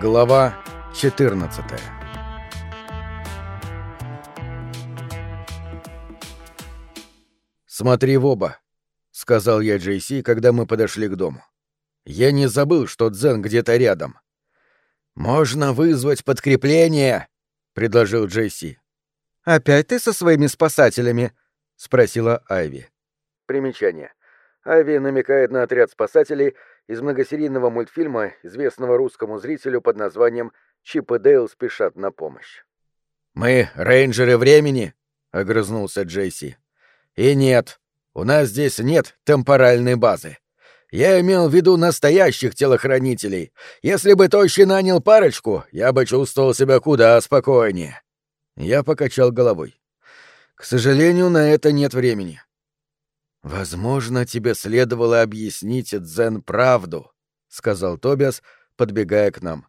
Глава 14 «Смотри в оба», — сказал я Джейси, когда мы подошли к дому. «Я не забыл, что Дзен где-то рядом». «Можно вызвать подкрепление», — предложил Джейси. «Опять ты со своими спасателями?» — спросила Айви. Примечание. Айви намекает на отряд спасателей из многосерийного мультфильма, известного русскому зрителю под названием «Чип и Дейл спешат на помощь». «Мы — рейнджеры времени», — огрызнулся Джейси. «И нет, у нас здесь нет темпоральной базы. Я имел в виду настоящих телохранителей. Если бы Тощий нанял парочку, я бы чувствовал себя куда спокойнее». Я покачал головой. «К сожалению, на это нет времени. «Возможно, тебе следовало объяснить Дзен правду», — сказал Тобиас, подбегая к нам.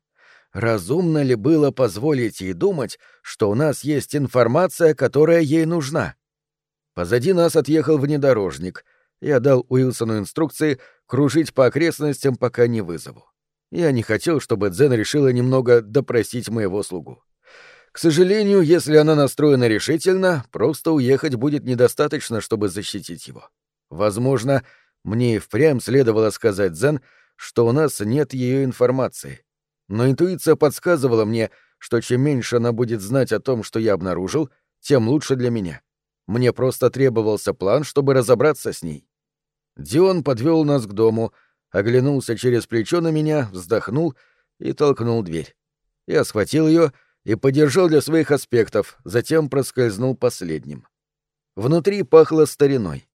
«Разумно ли было позволить ей думать, что у нас есть информация, которая ей нужна?» Позади нас отъехал внедорожник. Я дал Уилсону инструкции кружить по окрестностям, пока не вызову. Я не хотел, чтобы Дзен решила немного допросить моего слугу. К сожалению, если она настроена решительно, просто уехать будет недостаточно, чтобы защитить его. Возможно, мне и впрямь следовало сказать Зен, что у нас нет ее информации. Но интуиция подсказывала мне, что чем меньше она будет знать о том, что я обнаружил, тем лучше для меня. Мне просто требовался план, чтобы разобраться с ней. Дион подвел нас к дому, оглянулся через плечо на меня, вздохнул и толкнул дверь. Я схватил ее и подержал для своих аспектов, затем проскользнул последним. Внутри пахло стариной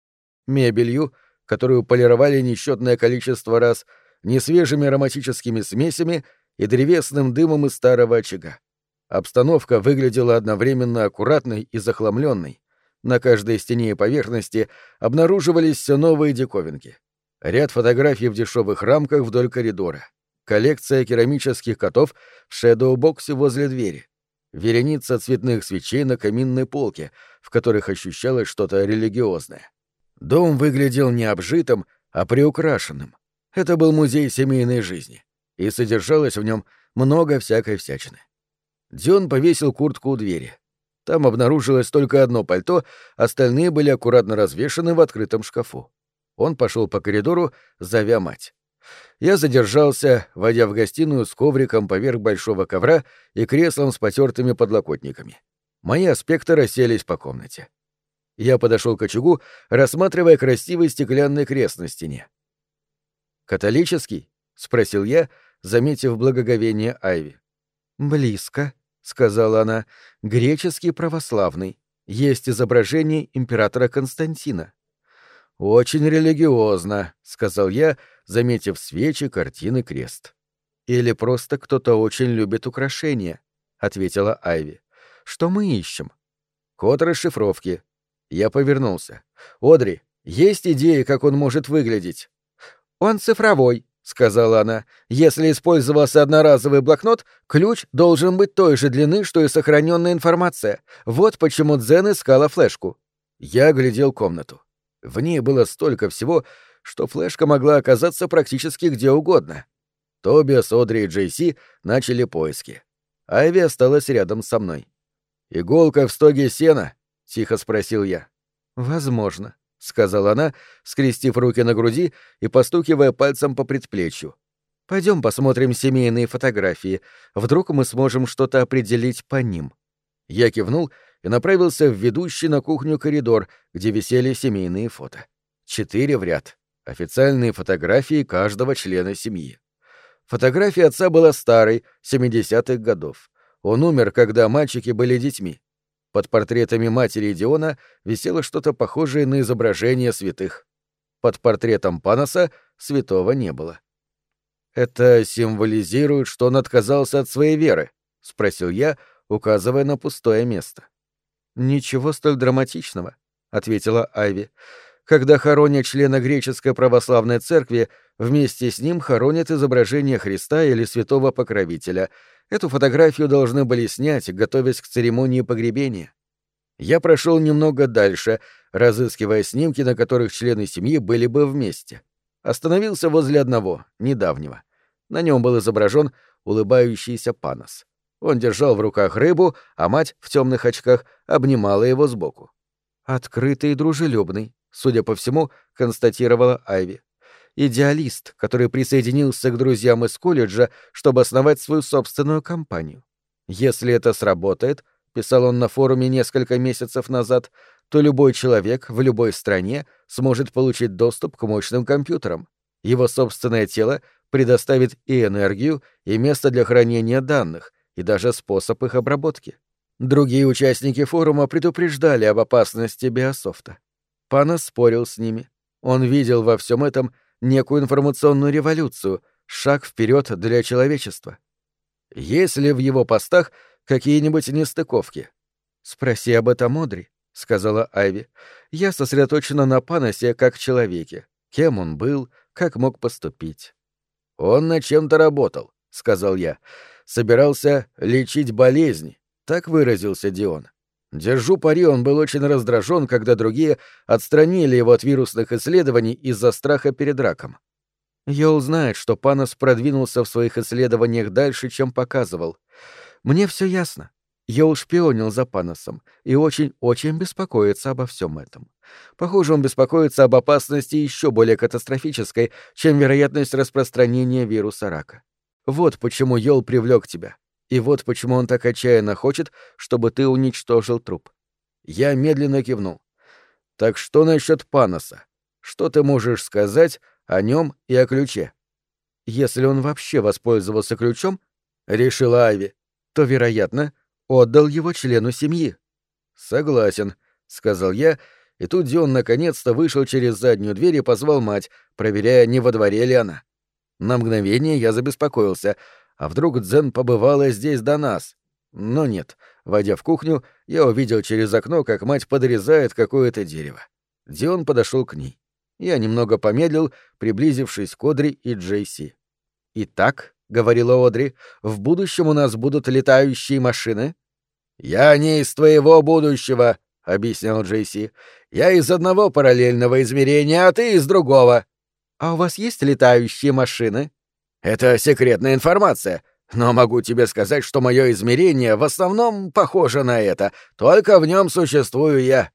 мебелью, которую полировали несчетное количество раз, несвежими ароматическими смесями и древесным дымом из старого очага. Обстановка выглядела одновременно аккуратной и захламленной. На каждой стене и поверхности обнаруживались все новые диковинки. Ряд фотографий в дешевых рамках вдоль коридора. Коллекция керамических котов в шэдоу-боксе возле двери. Вереница цветных свечей на каминной полке, в которых ощущалось что-то религиозное. Дом выглядел не обжитым, а приукрашенным. Это был музей семейной жизни, и содержалось в нем много всякой всячины. Дион повесил куртку у двери. Там обнаружилось только одно пальто, остальные были аккуратно развешаны в открытом шкафу. Он пошел по коридору, зовя мать. Я задержался, войдя в гостиную с ковриком поверх большого ковра и креслом с потертыми подлокотниками. Мои аспекты расселись по комнате. Я подошел к очагу, рассматривая красивый стеклянный крест на стене. «Католический?» — спросил я, заметив благоговение Айви. «Близко», — сказала она, — «греческий православный. Есть изображение императора Константина». «Очень религиозно», — сказал я, заметив свечи, картины, крест. «Или просто кто-то очень любит украшения», — ответила Айви. «Что мы ищем?» «Код расшифровки», я повернулся. «Одри, есть идеи, как он может выглядеть?» «Он цифровой», — сказала она. «Если использовался одноразовый блокнот, ключ должен быть той же длины, что и сохраненная информация. Вот почему Дзен искала флешку». Я глядел комнату. В ней было столько всего, что флешка могла оказаться практически где угодно. Тобиас, Одри и Джейси начали поиски. Айви осталась рядом со мной. «Иголка в стоге сена», — тихо спросил я. «Возможно», — сказала она, скрестив руки на груди и постукивая пальцем по предплечью. Пойдем посмотрим семейные фотографии. Вдруг мы сможем что-то определить по ним». Я кивнул и направился в ведущий на кухню коридор, где висели семейные фото. Четыре в ряд. Официальные фотографии каждого члена семьи. Фотография отца была старой, 70-х годов. Он умер, когда мальчики были детьми. Под портретами матери Диона висело что-то похожее на изображение святых. Под портретом Паноса святого не было. «Это символизирует, что он отказался от своей веры?» — спросил я, указывая на пустое место. «Ничего столь драматичного», — ответила Айви. «Когда хоронят члена греческой православной церкви, вместе с ним хоронят изображение Христа или святого покровителя — Эту фотографию должны были снять, готовясь к церемонии погребения. Я прошел немного дальше, разыскивая снимки, на которых члены семьи были бы вместе. Остановился возле одного, недавнего. На нем был изображен улыбающийся Панос. Он держал в руках рыбу, а мать в темных очках обнимала его сбоку. «Открытый и дружелюбный», — судя по всему, констатировала Айви. «Идеалист, который присоединился к друзьям из колледжа, чтобы основать свою собственную компанию. Если это сработает, — писал он на форуме несколько месяцев назад, — то любой человек в любой стране сможет получить доступ к мощным компьютерам. Его собственное тело предоставит и энергию, и место для хранения данных, и даже способ их обработки. Другие участники форума предупреждали об опасности биософта. Пана спорил с ними. Он видел во всем этом некую информационную революцию, шаг вперед для человечества. Есть ли в его постах какие-нибудь нестыковки? Спроси об этом Одри, сказала Айви. Я сосредоточена на Паносе как человеке. Кем он был, как мог поступить. Он над чем-то работал, сказал я. Собирался лечить болезни, так выразился Дион. Держу пари, он был очень раздражен, когда другие отстранили его от вирусных исследований из-за страха перед раком. Йол знает, что Панос продвинулся в своих исследованиях дальше, чем показывал. Мне все ясно. Йол шпионил за Паносом и очень-очень беспокоится обо всем этом. Похоже, он беспокоится об опасности еще более катастрофической, чем вероятность распространения вируса рака. Вот почему Йол привлек тебя. И вот почему он так отчаянно хочет, чтобы ты уничтожил труп. Я медленно кивнул. Так что насчет Паноса? Что ты можешь сказать о нем и о ключе? Если он вообще воспользовался ключом, решила Айви, то, вероятно, отдал его члену семьи. Согласен, сказал я, и тут Дион наконец-то вышел через заднюю дверь и позвал мать, проверяя, не во дворе ли она. На мгновение я забеспокоился — а вдруг Дзен побывала здесь до нас? Но нет. Войдя в кухню, я увидел через окно, как мать подрезает какое-то дерево. Дион подошел к ней. Я немного помедлил, приблизившись к Одри и Джейси. «Итак», — говорила Одри, — «в будущем у нас будут летающие машины?» «Я не из твоего будущего», — объяснял Джейси. «Я из одного параллельного измерения, а ты из другого». «А у вас есть летающие машины?» Это секретная информация, но могу тебе сказать, что мое измерение в основном похоже на это, только в нем существую я.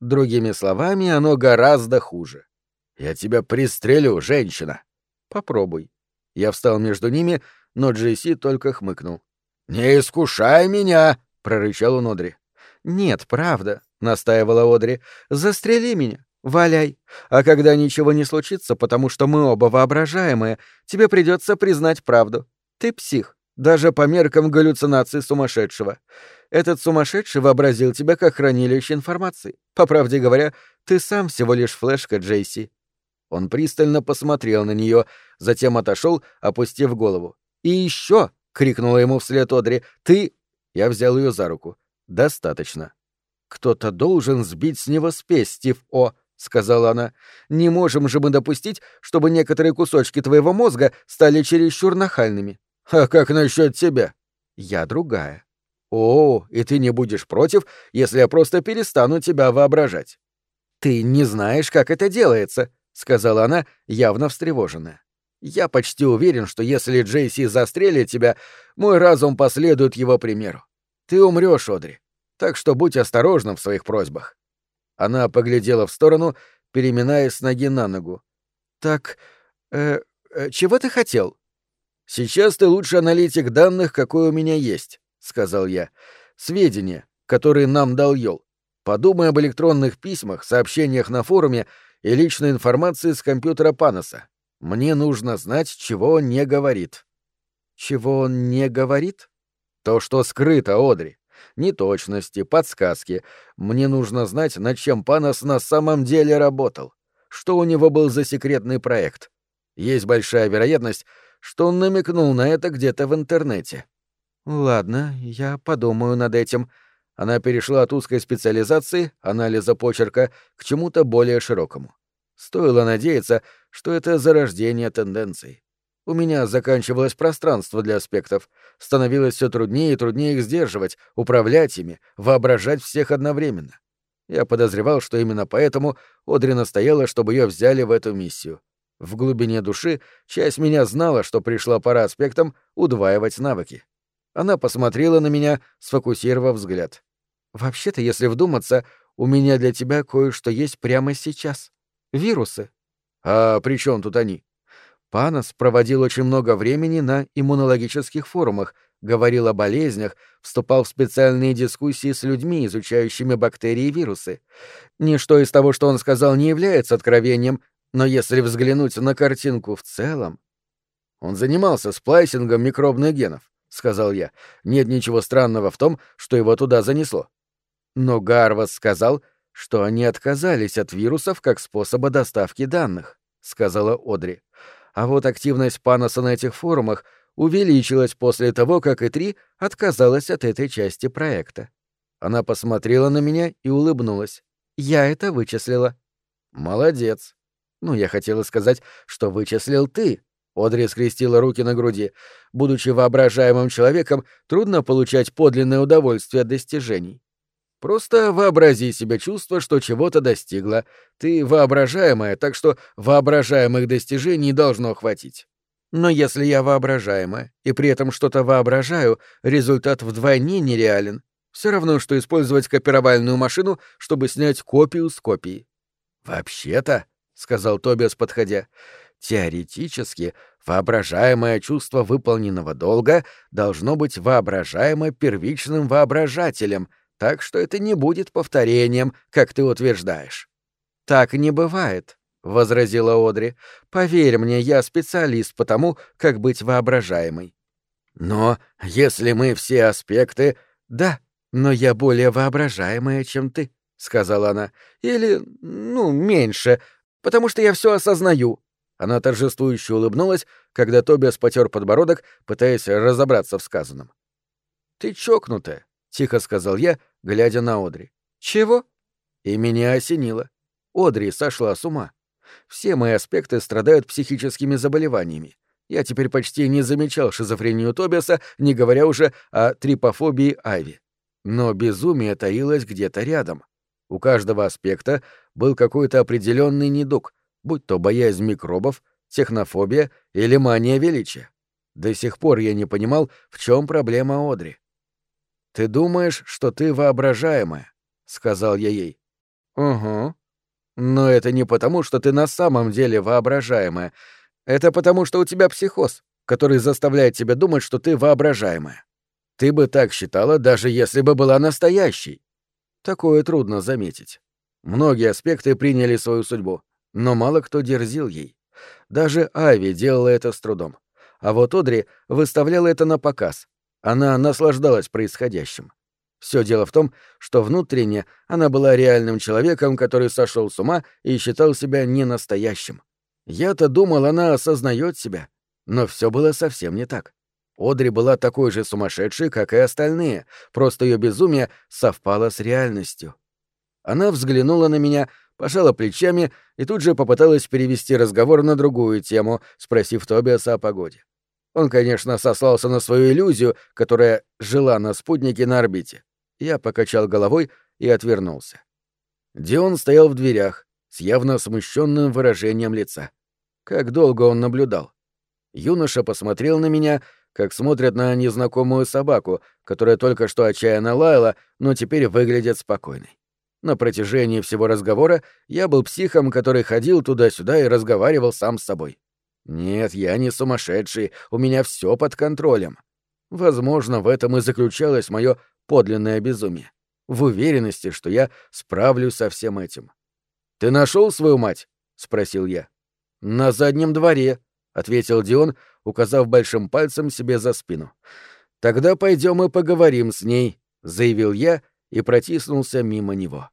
Другими словами, оно гораздо хуже. Я тебя пристрелю, женщина. Попробуй. Я встал между ними, но Джейси только хмыкнул. «Не искушай меня!» — прорычал он Одри. «Нет, правда», — настаивала Одри. «Застрели меня. Валяй. А когда ничего не случится, потому что мы оба воображаемые, тебе придется признать правду. Ты псих, даже по меркам галлюцинаций сумасшедшего. Этот сумасшедший вообразил тебя как хранилище информации. По правде говоря, ты сам всего лишь флешка Джейси. Он пристально посмотрел на нее, затем отошел, опустив голову. И еще! крикнула ему вслед Одри. Ты. Я взял ее за руку. Достаточно. Кто-то должен сбить с него спесь, Стив О сказала она. «Не можем же мы допустить, чтобы некоторые кусочки твоего мозга стали чересчур нахальными». «А как насчет тебя?» «Я другая». «О, и ты не будешь против, если я просто перестану тебя воображать». «Ты не знаешь, как это делается», — сказала она, явно встревоженная. «Я почти уверен, что если Джейси застрелит тебя, мой разум последует его примеру. Ты умрешь, Одри. Так что будь осторожным в своих просьбах». Она поглядела в сторону, переминаясь с ноги на ногу. «Так, э, э, чего ты хотел?» «Сейчас ты лучший аналитик данных, какой у меня есть», — сказал я. «Сведения, которые нам дал Йол. Подумай об электронных письмах, сообщениях на форуме и личной информации с компьютера Паноса. Мне нужно знать, чего он не говорит». «Чего он не говорит?» «То, что скрыто, Одри неточности, подсказки. Мне нужно знать, над чем Панос на самом деле работал. Что у него был за секретный проект. Есть большая вероятность, что он намекнул на это где-то в интернете. Ладно, я подумаю над этим. Она перешла от узкой специализации, анализа почерка, к чему-то более широкому. Стоило надеяться, что это зарождение тенденций. У меня заканчивалось пространство для аспектов, становилось все труднее и труднее их сдерживать, управлять ими, воображать всех одновременно. Я подозревал, что именно поэтому Одри настояла, чтобы ее взяли в эту миссию. В глубине души часть меня знала, что пришла пора аспектам удваивать навыки. Она посмотрела на меня, сфокусировав взгляд. «Вообще-то, если вдуматься, у меня для тебя кое-что есть прямо сейчас. Вирусы». «А при чем тут они?» Панос проводил очень много времени на иммунологических форумах, говорил о болезнях, вступал в специальные дискуссии с людьми, изучающими бактерии и вирусы. Ничто из того, что он сказал, не является откровением, но если взглянуть на картинку в целом... Он занимался сплайсингом микробных генов, сказал я. Нет ничего странного в том, что его туда занесло. Но Гарвас сказал, что они отказались от вирусов как способа доставки данных, сказала Одри. А вот активность Паноса на этих форумах увеличилась после того, как И3 отказалась от этой части проекта. Она посмотрела на меня и улыбнулась. Я это вычислила. Молодец. Ну, я хотела сказать, что вычислил ты. Одри скрестила руки на груди. Будучи воображаемым человеком, трудно получать подлинное удовольствие от достижений. Просто вообрази себе чувство, что чего-то достигла. Ты воображаемая, так что воображаемых достижений должно хватить. Но если я воображаемая и при этом что-то воображаю, результат вдвойне нереален. Все равно, что использовать копировальную машину, чтобы снять копию с копии. Вообще-то, сказал Тобиас, подходя. Теоретически, воображаемое чувство выполненного долга должно быть воображаемо первичным воображателем, так что это не будет повторением, как ты утверждаешь. Так не бывает, возразила Одри. Поверь мне, я специалист по тому, как быть воображаемой. Но если мы все аспекты, да, но я более воображаемая, чем ты, сказала она. Или, ну, меньше, потому что я все осознаю». Она торжествующе улыбнулась, когда Тобиас потер подбородок, пытаясь разобраться в сказанном. «Ты чокнутая», — тихо сказал я, глядя на Одри. «Чего?» И меня осенило. Одри сошла с ума. Все мои аспекты страдают психическими заболеваниями. Я теперь почти не замечал шизофрению Тобиаса, не говоря уже о трипофобии Айви. Но безумие таилось где-то рядом. У каждого аспекта был какой-то определенный недуг, будь то боязнь микробов, технофобия или мания величия. До сих пор я не понимал, в чем проблема Одри. «Ты думаешь, что ты воображаемая», — сказал я ей. «Угу. Но это не потому, что ты на самом деле воображаемая. Это потому, что у тебя психоз, который заставляет тебя думать, что ты воображаемая. Ты бы так считала, даже если бы была настоящей. Такое трудно заметить. Многие аспекты приняли свою судьбу, но мало кто дерзил ей. Даже Ави делала это с трудом. А вот Одри выставляла это на показ. Она наслаждалась происходящим. Все дело в том, что внутренне она была реальным человеком, который сошел с ума и считал себя ненастоящим. Я-то думал, она осознает себя, но все было совсем не так. Одри была такой же сумасшедшей, как и остальные, просто ее безумие совпало с реальностью. Она взглянула на меня, пожала плечами и тут же попыталась перевести разговор на другую тему, спросив Тобиаса о погоде. Он, конечно, сослался на свою иллюзию, которая жила на спутнике на орбите. Я покачал головой и отвернулся. Дион стоял в дверях с явно смущенным выражением лица. Как долго он наблюдал. Юноша посмотрел на меня — как смотрят на незнакомую собаку, которая только что отчаянно лаяла, но теперь выглядит спокойной. На протяжении всего разговора я был психом, который ходил туда-сюда и разговаривал сам с собой. Нет, я не сумасшедший, у меня все под контролем. Возможно, в этом и заключалось мое подлинное безумие. В уверенности, что я справлюсь со всем этим. «Ты нашел свою мать?» — спросил я. «На заднем дворе», — ответил Дион, указав большим пальцем себе за спину. «Тогда пойдем и поговорим с ней», — заявил я и протиснулся мимо него.